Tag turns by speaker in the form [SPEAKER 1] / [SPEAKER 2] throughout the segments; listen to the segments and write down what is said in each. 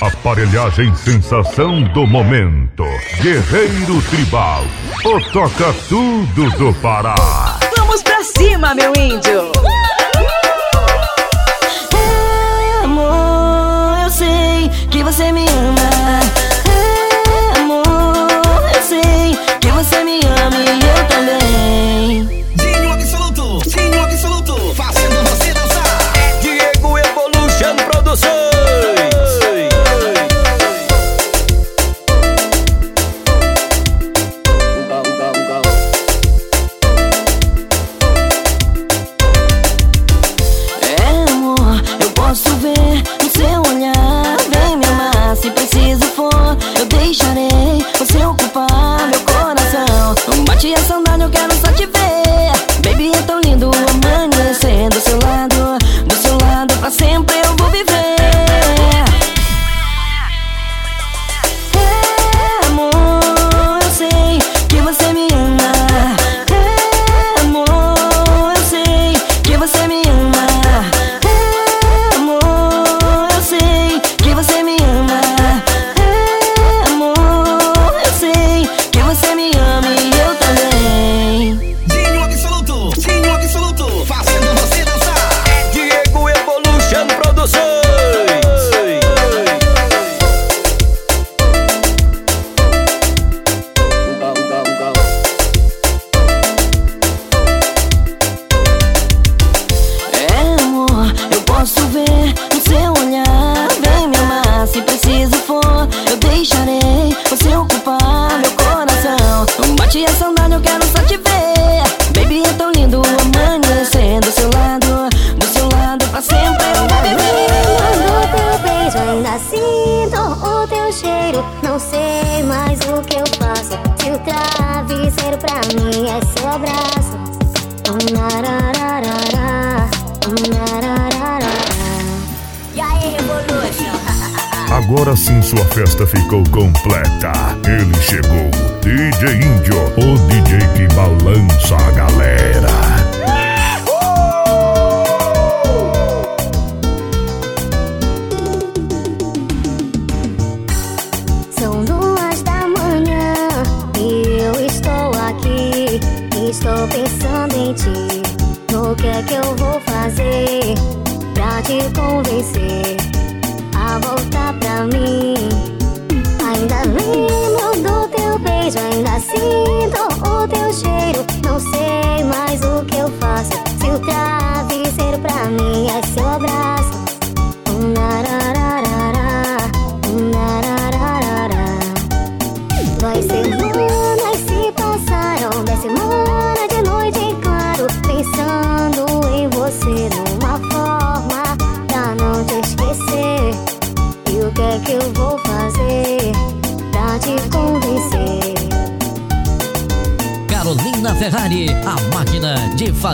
[SPEAKER 1] Aparelhagem sensação do momento. Guerreiro Tribal. O toca tudo do Pará.
[SPEAKER 2] Vamos pra cima, meu índio.
[SPEAKER 3] É, amor, eu sei que você me ama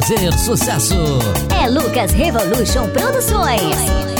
[SPEAKER 4] fazer
[SPEAKER 5] sucesso.
[SPEAKER 2] É Lucas Revolution Produções.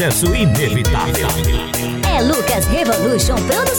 [SPEAKER 1] Sucesso inevitável.
[SPEAKER 2] É Lucas Revolution Produções.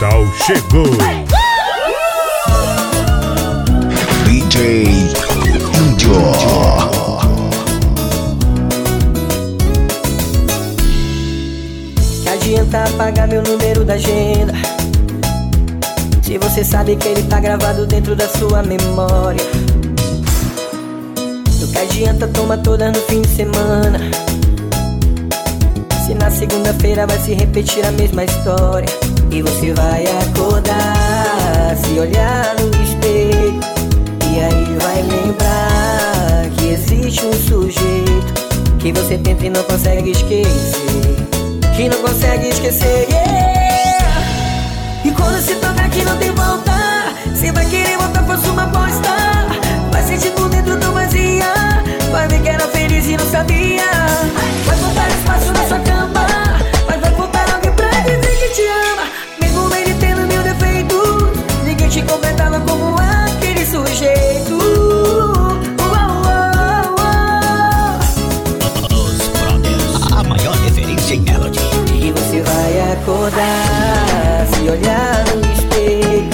[SPEAKER 1] Digital chegou.
[SPEAKER 6] DJ.
[SPEAKER 7] Que adianta apagar meu número da agenda Se você sabe que ele tá gravado dentro da sua memória Do que adianta tomar todas no fim de semana Se na segunda-feira vai se repetir a mesma história E você vai acordar Se olhar no espelho E aí vai lembrar Que existe um sujeito Que você tenta e não consegue esquecer que não consegue esquecer. yeah. E quando se toca que não tem volta, você vai querer voltar, faça uma aposta. Vai sentir por dentro tão vazia, vai ver que era feliz e não sabia. Vai faltar espaço na sua cama, acordar, se olhar no espelho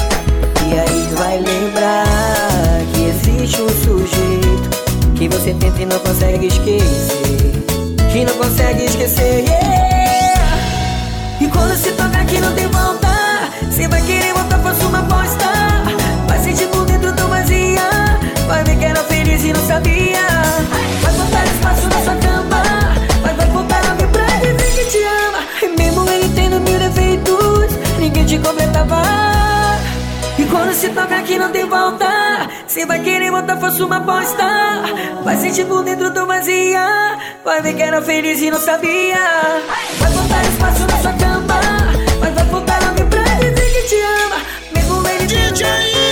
[SPEAKER 7] E aí vai lembrar que existe um sujeito Que você tenta e não consegue esquecer Que não consegue esquecer, yeah. E quando se toca que não tem volta Você vai querer voltar, faça uma aposta. Vai sentir por dentro tão vazia Vai ver que era feliz e não sabia. Vai faltar espaço na sua cama Mas vai faltar alguém pra dizer que te ama quando se toca que não tem volta. Você vai querer voltar, faça uma aposta Vai sentir por dentro tão vazia Vai ver que era feliz e não sabia. Vai faltar espaço na sua cama. Mas vai faltar alguém pra dizer que te ama. Mesmo ele
[SPEAKER 8] DJ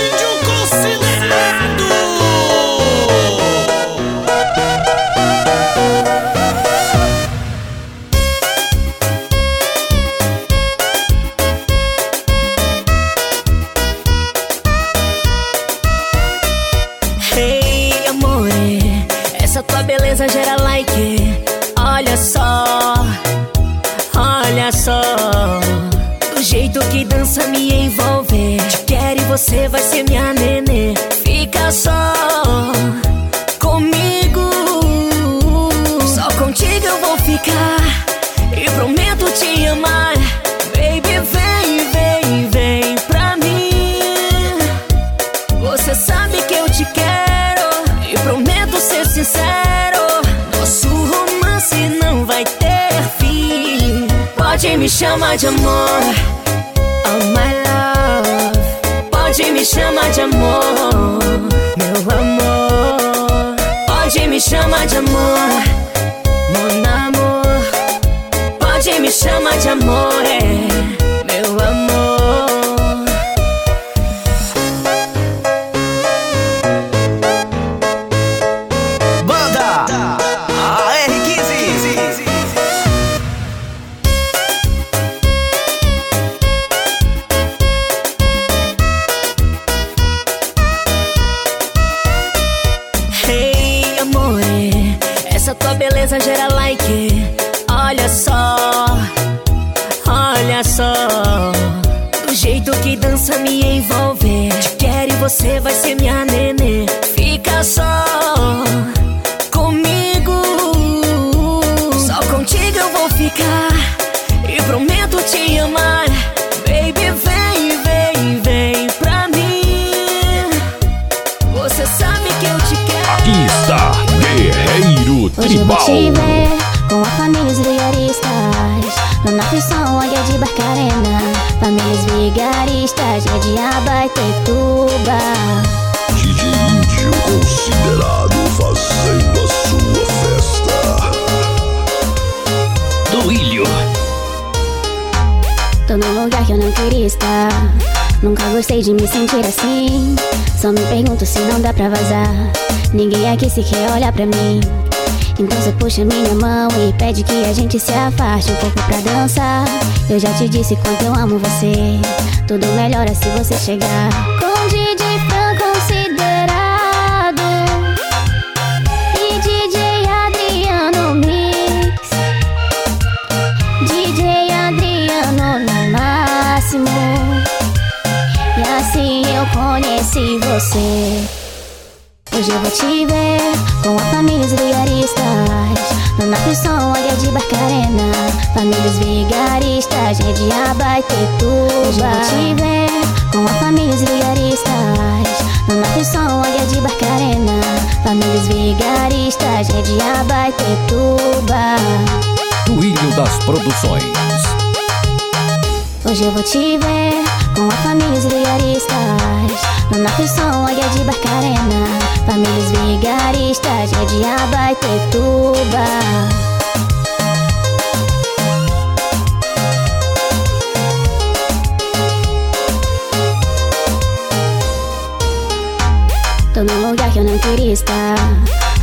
[SPEAKER 9] Pode me chamar de amor. Oh my love. Pode me chamar de amor. Meu amor. Pode me chamar de amor. Mon amor. Pode me chamar de amor. É.
[SPEAKER 10] Hoje eu vou
[SPEAKER 6] Tribal.
[SPEAKER 10] te ver com a família os vigaristas No Nafissão, Águia de Barcarena Famílias vigaristas, é de Abaetetuba
[SPEAKER 6] DJ Índio considerado fazendo a sua festa.
[SPEAKER 11] Do Ilho.
[SPEAKER 10] Tô num lugar que eu não queria estar. Nunca gostei de me sentir assim. Só me pergunto se não dá pra vazar. Ninguém aqui se quer olhar pra mim Então você puxa minha mão e pede que a gente se afaste um pouco pra dançar. Eu já te disse quanto eu amo você. Tudo melhora se você chegar. Com DJ Fran considerado. E DJ Adriano Mix. DJ Adriano no máximo. E assim eu conheci você. Hoje eu vou te ver com a família os vigaristas No Nafissão, Águia de Barcarena Famílias vigaristas, é de Abaetetuba Hoje eu vou te ver com a família os vigaristas No Nafissão, Águia de Barcarena Famílias vigaristas, é de Abaetetuba
[SPEAKER 12] Do Ilho das Produções.
[SPEAKER 10] Hoje eu vou te ver com a família os vigaristas No Nafissão, Águia de Barcarena. Famílias vigaristas, é de Abaetetuba Tô num lugar que eu não queria estar.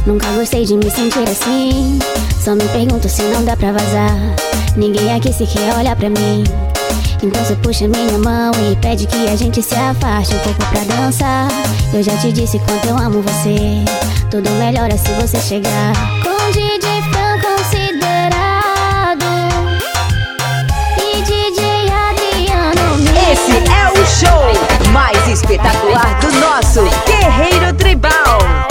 [SPEAKER 10] Nunca gostei de me sentir assim. Só me pergunto se não dá pra vazar. Ninguém aqui se quer olhar pra mim Então você puxa minha mão e pede que a gente se afaste um pouco pra dançar Eu já te disse quanto eu amo você Tudo melhora se você chegar Com DJ Fran considerado E DJ Adriano.
[SPEAKER 13] Esse é o show mais espetacular do nosso Guerreiro Tribal.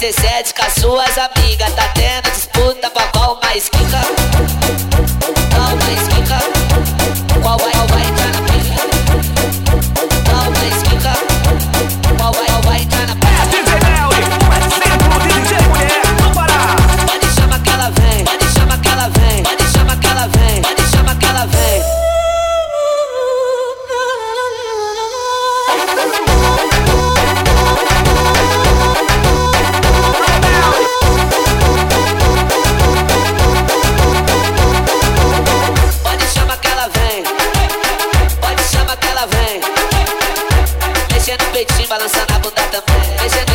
[SPEAKER 14] 17 com as suas amigas. Tá tendo disputa pra qual mais quica. Qual mais quica.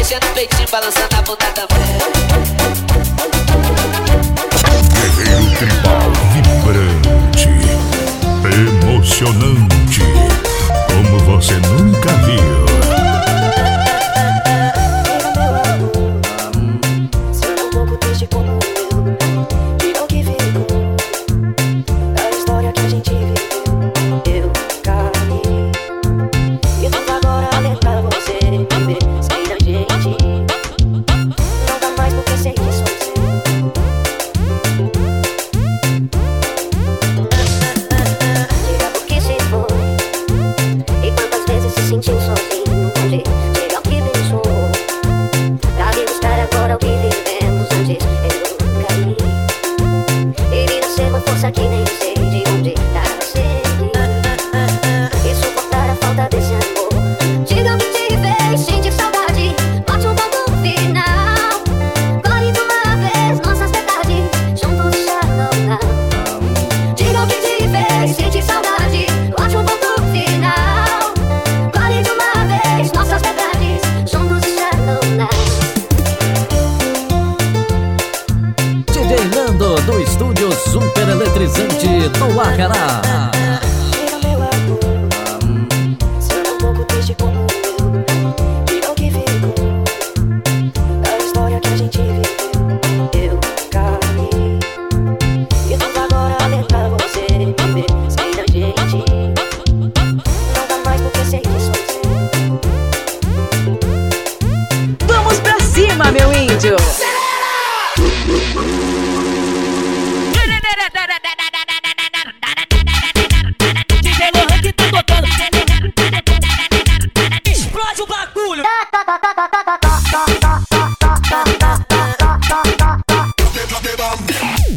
[SPEAKER 14] mexendo o peitinho, balançando a bunda também.
[SPEAKER 15] Guerreiro tribal vibrante, emocionante, como você nunca viu.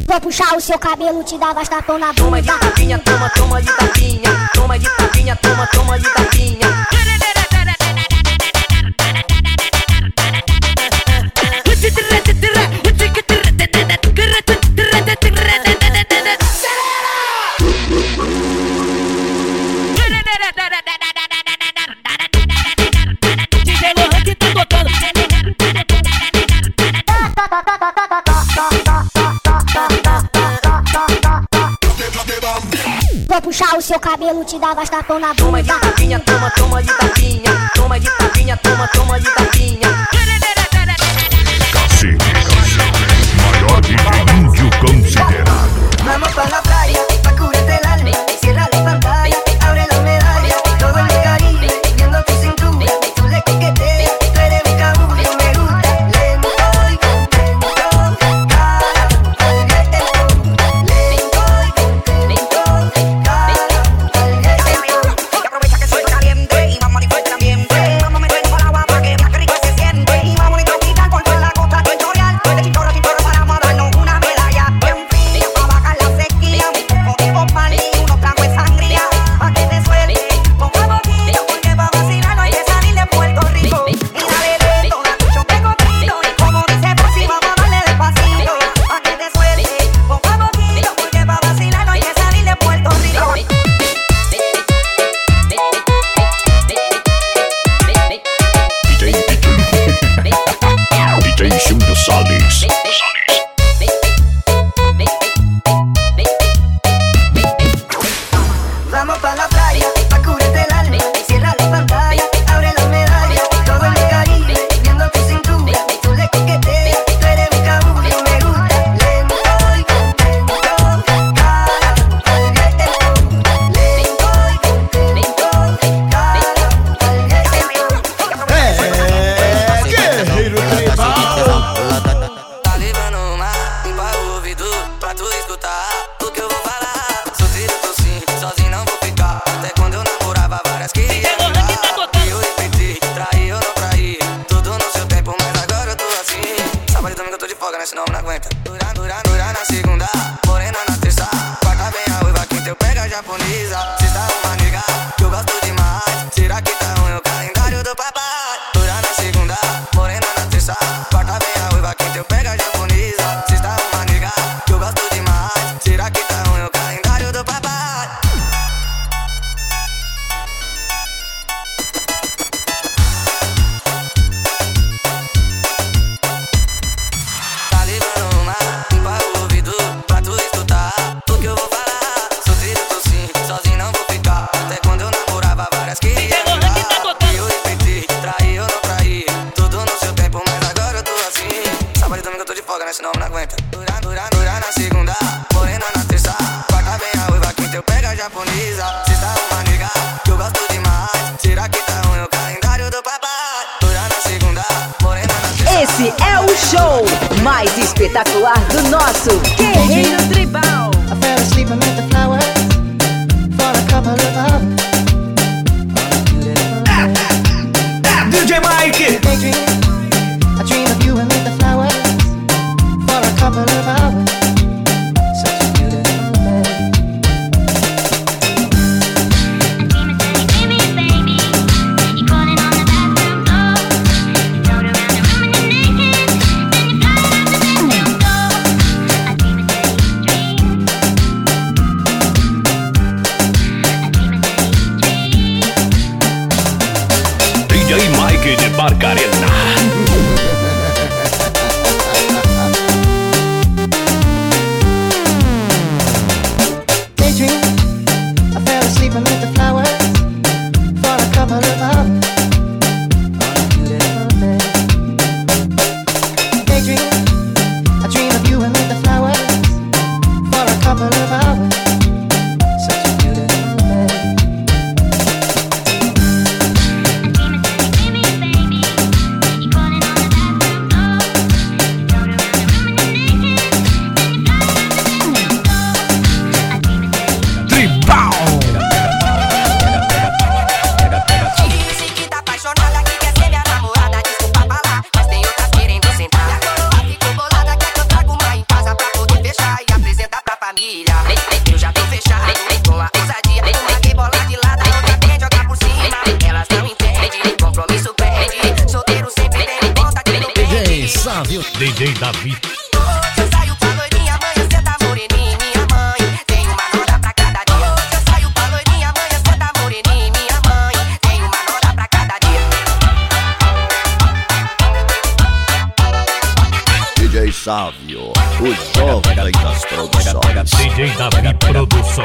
[SPEAKER 16] Vou puxar o seu cabelo, te dar bastapão na bunda.
[SPEAKER 17] Toma de tapinha, toma, toma de tapinha. Toma de tapinha, toma, toma de tapinha.
[SPEAKER 18] te dava tapão na
[SPEAKER 19] bunda.
[SPEAKER 20] Então
[SPEAKER 19] Sávio,
[SPEAKER 6] o jovem das produções.
[SPEAKER 1] DJ Davi Produção,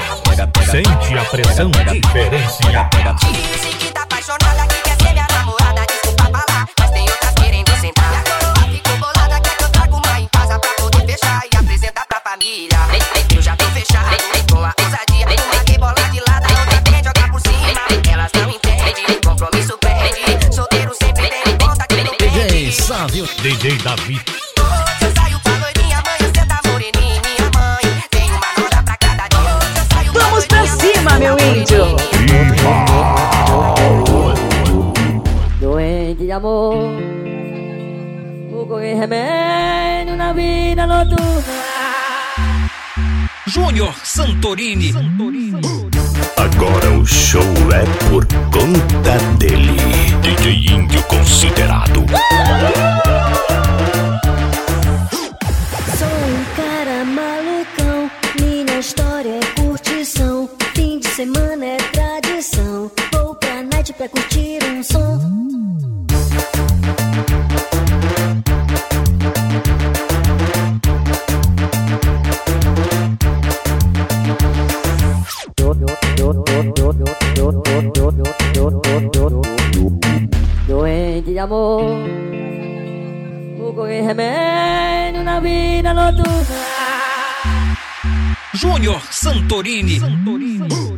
[SPEAKER 1] sente a pressão diferenciada.
[SPEAKER 20] Diz que tá apaixonada, que quer ser minha namorada, desculpa falar, mas tem outras querendo sentar. E a coroa ficou bolada, quer que eu traga uma em casa pra poder fechar e apresentar pra família. Eu já tô fechado, com a ousadia, vem, que bola de lado, não tem jogar por cima. Elas não entendem, compromisso perde, solteiro sempre tem conta que não perde.
[SPEAKER 19] DJ Sávio,
[SPEAKER 1] DJ Davi.
[SPEAKER 20] tem
[SPEAKER 21] remédio na vida noturna.
[SPEAKER 8] Júnior Santorini. Santorini.
[SPEAKER 1] Agora o show é por conta dele. DJ Índio considerado.
[SPEAKER 21] amor. Procurei remédio na vida noturna.
[SPEAKER 8] Júnior Santorini.
[SPEAKER 22] Santorini. Uh!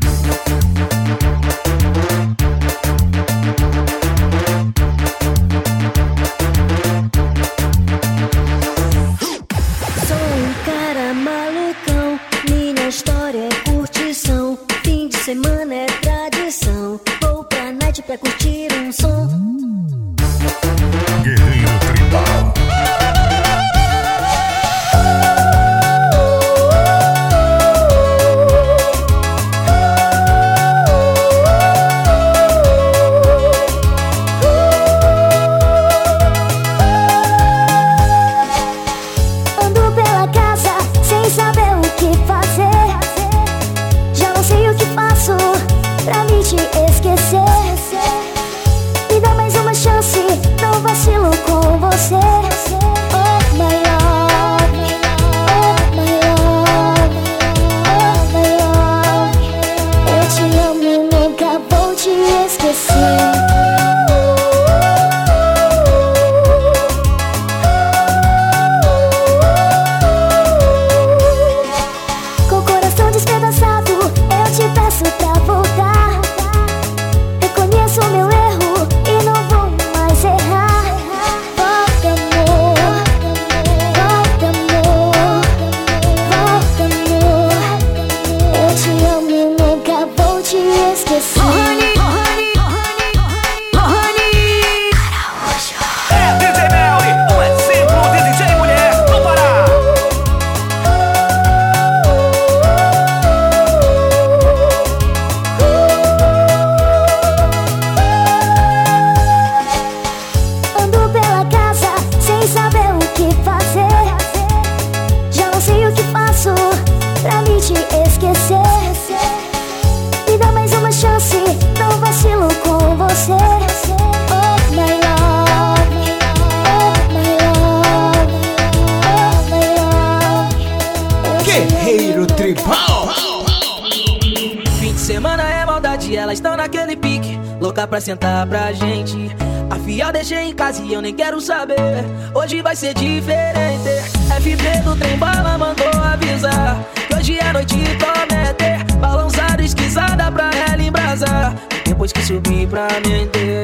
[SPEAKER 22] Do trem bala mandou avisar. Que hoje é noite promete. Balançada, esquisada pra ela embrasar. Depois que subir pra mente.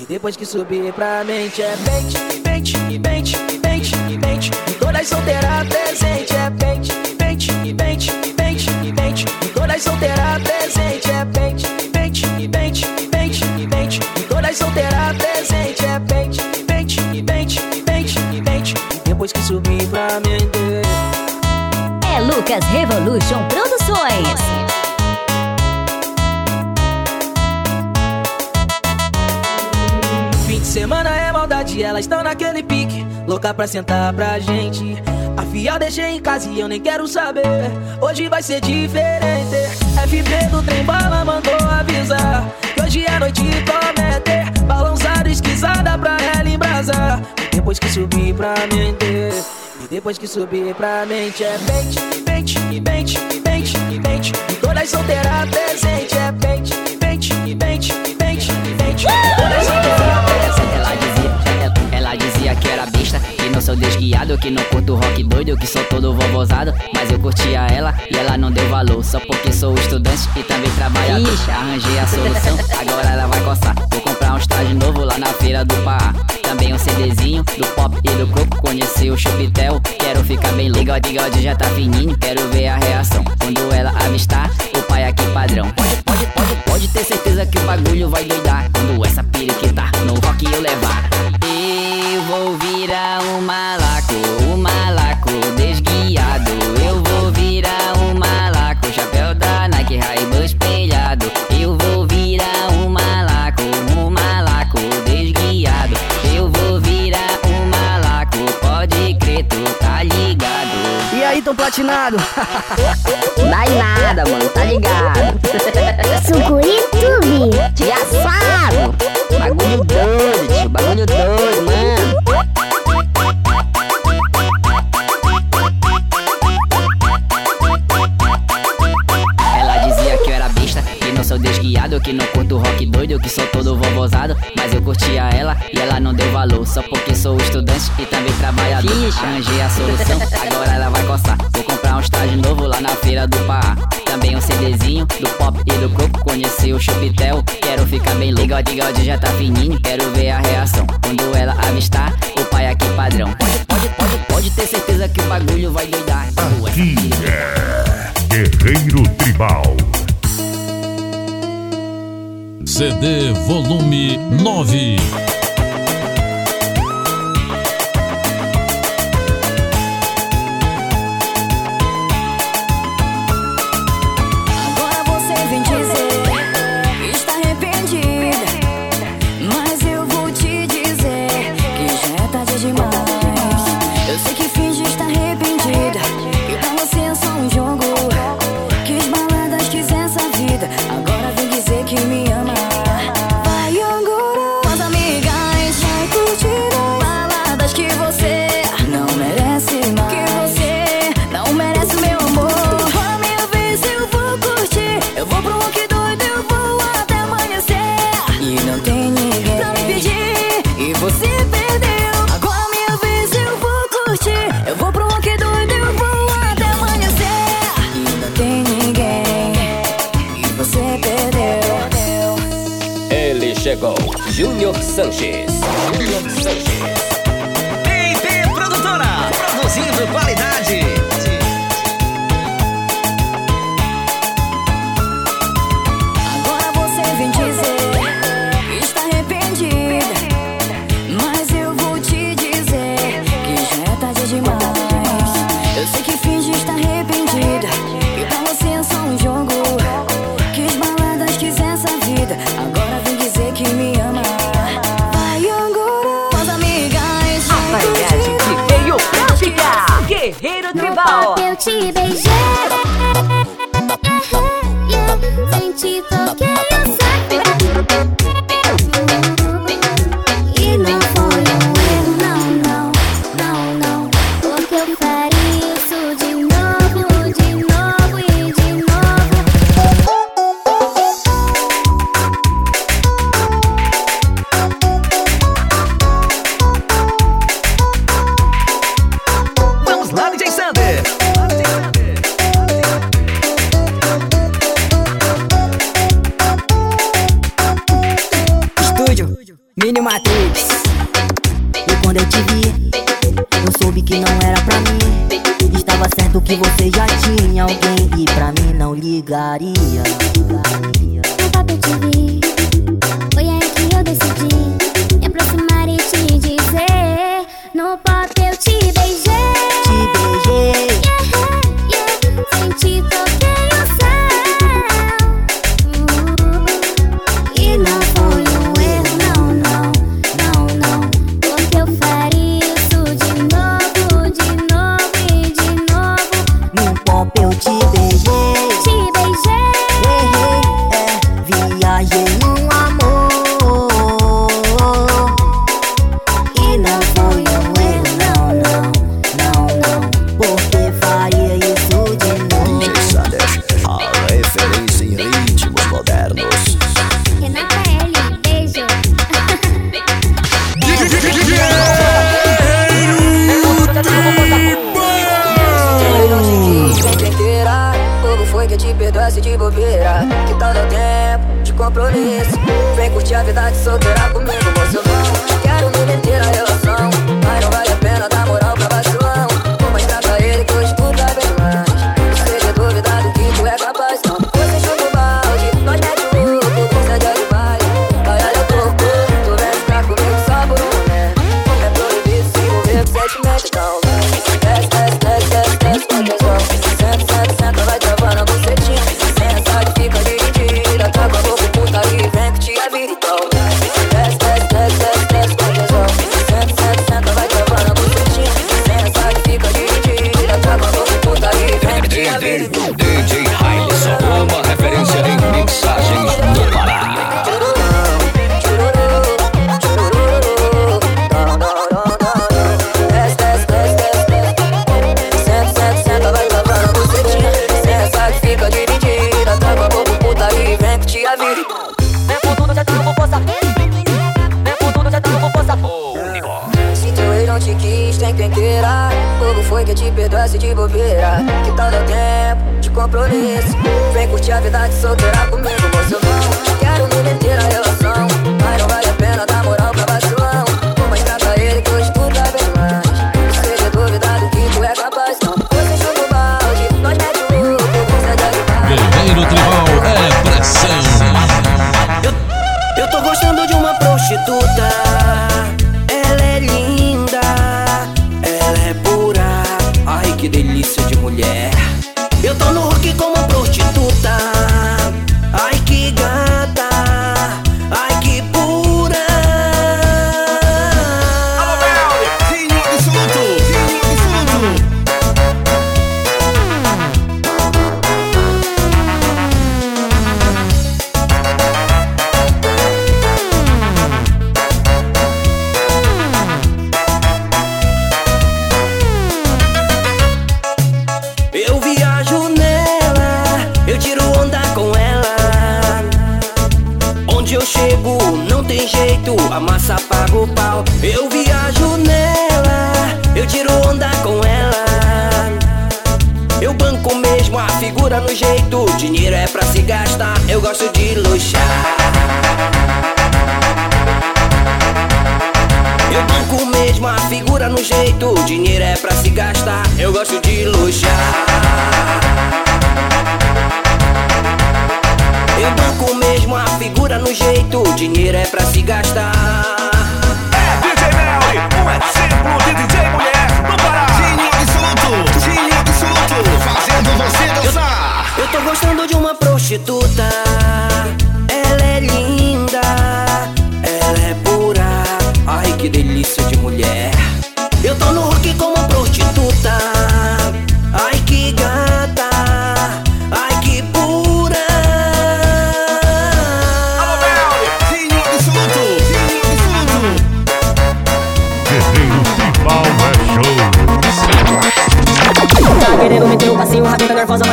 [SPEAKER 22] E depois que subir pra mente é pente, pente, pente, pente, pente. E todas solteiras presente é pente, pente, pente, pente, pente. E todas solteiras presente é pente, pente, pente, pente, pente. E todas solteiras presente é pente, depois que subir pra mente.
[SPEAKER 2] É Lucas Revolution Produções.
[SPEAKER 22] Fim de semana é maldade, elas estão naquele pique. Louca pra sentar pra gente. A fiel deixei em casa e eu nem quero saber. Hoje vai ser diferente. FB do trem bala mandou avisar. Que hoje é noite promete. Balançada, esquisada pra ela embrasar. Depois que subir pra mente. E depois que subir pra mente é pente, pente, pente, pente, pente. E todas solteiras presente é pente, pente, pente, pente, pente. E todas presente.
[SPEAKER 23] Ela dizia, ela, ela dizia que era besta, que não sou desguiado, que não curto rock doido, que sou todo vovozado. Mas eu curtia ela e ela não deu valor, só porque sou estudante e também trabalhador. Arranjei a solução, CDzinho do pop e do coco. Conheci o Chupitel, quero ficar bem legal. Bigode já tá fininho, quero ver a reação. Quando ela avistar, o pai aqui padrão. Pode, pode, pode, pode ter certeza que o bagulho vai doidar. Quando essa periquita no rock eu levar. Eu vou virar um malaco, um malaco
[SPEAKER 13] Tão platinado?
[SPEAKER 23] Dá em nada, mano, tá ligado?
[SPEAKER 10] Suco YouTube.
[SPEAKER 23] Já sabe! Bagulho doido, tio, bagulho doido, mano. Desguiado, que não curto rock doido, que sou todo vovozado. Mas eu curtia ela e ela não deu valor, só porque sou estudante e também trabalhador. Arranjei a solução, agora ela vai coçar. Vou comprar um estágio novo lá na feira do Pará. Também um CDzinho do pop e do coco. Conheci o Chupitel, quero ficar bem legal. Bigode já tá fininho, quero ver a reação. Quando ela avistar, o pai aqui padrão. Pode, pode, pode, pode ter certeza que o bagulho vai doidar.
[SPEAKER 1] Aqui é Guerreiro Tribal.
[SPEAKER 3] CD Volume 9.
[SPEAKER 22] Vem dizer que está arrependida. Mas eu vou te dizer que já é tarde demais. Eu sei que finge estar arrependida. Que pra você é só um jogo. Que as baladas quiser essa vida. Agora vem dizer que me ama. Vai com as amigas. A
[SPEAKER 13] variedade que veio pra ficar. Guerreiro Tribal.
[SPEAKER 10] Eu te beijei.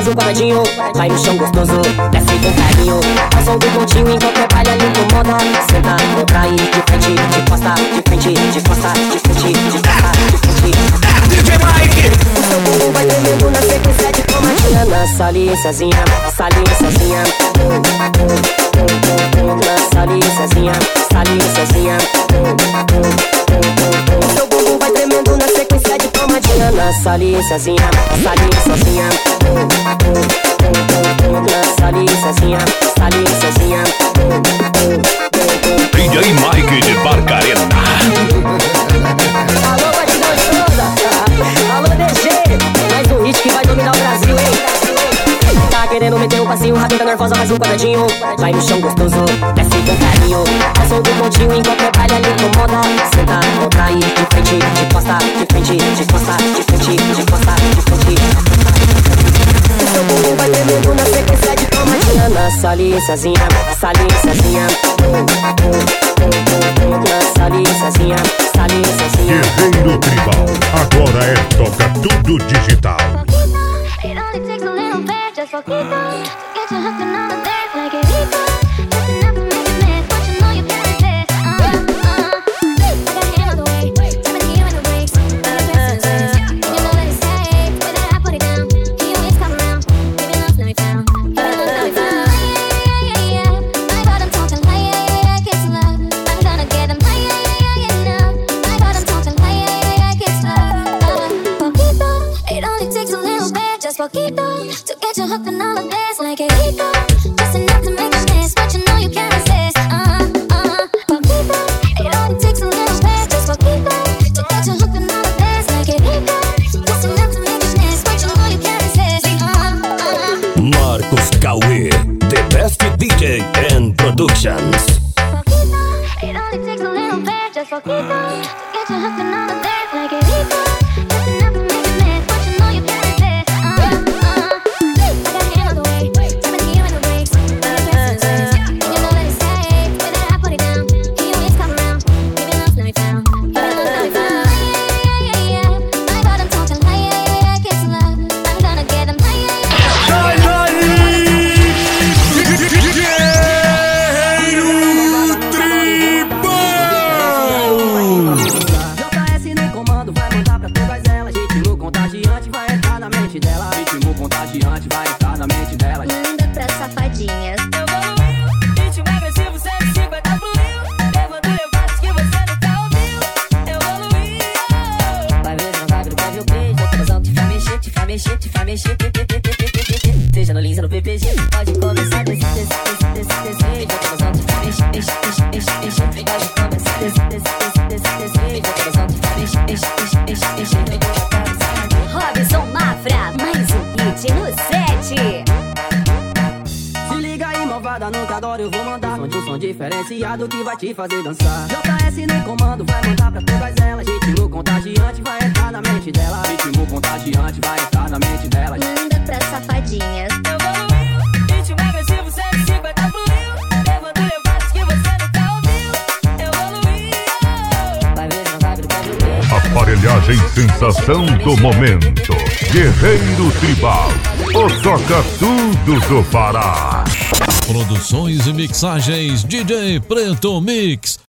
[SPEAKER 24] faz quadradinho Vai no chão gostoso, desce com carinho. Ao som do pontinho, em qualquer palha, que incomoda. Senta, contrai, de frente, de costa De frente, de costa, de frente, de costa De frente,
[SPEAKER 8] DJ Mike.
[SPEAKER 24] O seu bumbum vai tremendo na sequência de cromatina Na saliênciazinha, saliênciazinha Na saliênciazinha, saliênciazinha O seu vai tremendo na sequência de tomadinha Na saliçazinha, saliçazinha, Na saliçazinha. saliênciazinha
[SPEAKER 2] DJ Mike de Barcarena.
[SPEAKER 24] querendo meter o um passeio Rabeta nervosa, mais um quadradinho. Vai no chão gostoso, desce com carinho Passou do pontinho, enquanto a palha lhe incomoda. Senta, contrai, de frente, de costa De frente, de costa, de frente, de costa De frente. Seu bumbum vai tremendo na sequência de tomadinha saliçazinha, saliçazinha Na saliçazinha, saliçazinha
[SPEAKER 2] Guerreiro Tribal, agora é Toca Tudo Digital.
[SPEAKER 25] fazer.
[SPEAKER 24] JS no comando, vai mandar pra todas elas. Ritmo contagiante vai entrar na mente dela. Ritmo contagiante vai entrar na mente dela.
[SPEAKER 25] Manda pra safadinhas.
[SPEAKER 24] Eu vou no Rio, ritmo
[SPEAKER 22] agressivo 150 fluiu. Levando levadas que você nunca ouviu. Eu
[SPEAKER 1] vou no Rio. Vai ver, não tá vai gritar
[SPEAKER 2] Aparelhagem sensação do momento. Guerreiro Tribal, o toca tudo do Pará.
[SPEAKER 19] Produções e mixagens DJ Preto Mix.